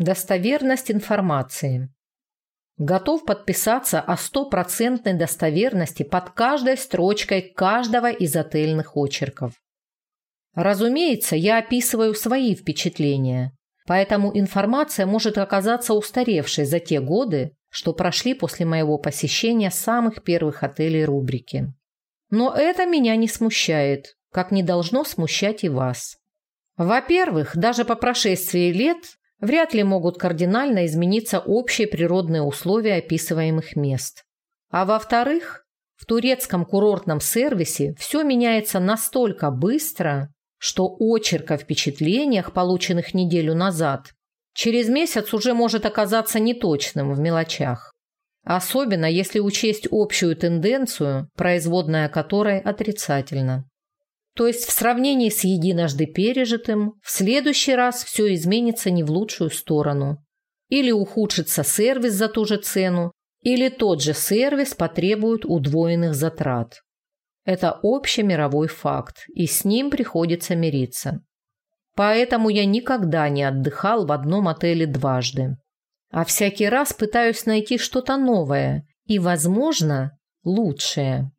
Достоверность информации. Готов подписаться о стопроцентной достоверности под каждой строчкой каждого из отельных очерков. Разумеется, я описываю свои впечатления, поэтому информация может оказаться устаревшей за те годы, что прошли после моего посещения самых первых отелей рубрики. Но это меня не смущает, как не должно смущать и вас. Во-первых, даже по прошествии лет вряд ли могут кардинально измениться общие природные условия описываемых мест. А во-вторых, в турецком курортном сервисе все меняется настолько быстро, что очерк о впечатлениях, полученных неделю назад, через месяц уже может оказаться неточным в мелочах. Особенно если учесть общую тенденцию, производная которой отрицательна. То есть в сравнении с единожды пережитым, в следующий раз все изменится не в лучшую сторону. Или ухудшится сервис за ту же цену, или тот же сервис потребует удвоенных затрат. Это общий мировой факт, и с ним приходится мириться. Поэтому я никогда не отдыхал в одном отеле дважды. А всякий раз пытаюсь найти что-то новое и, возможно, лучшее.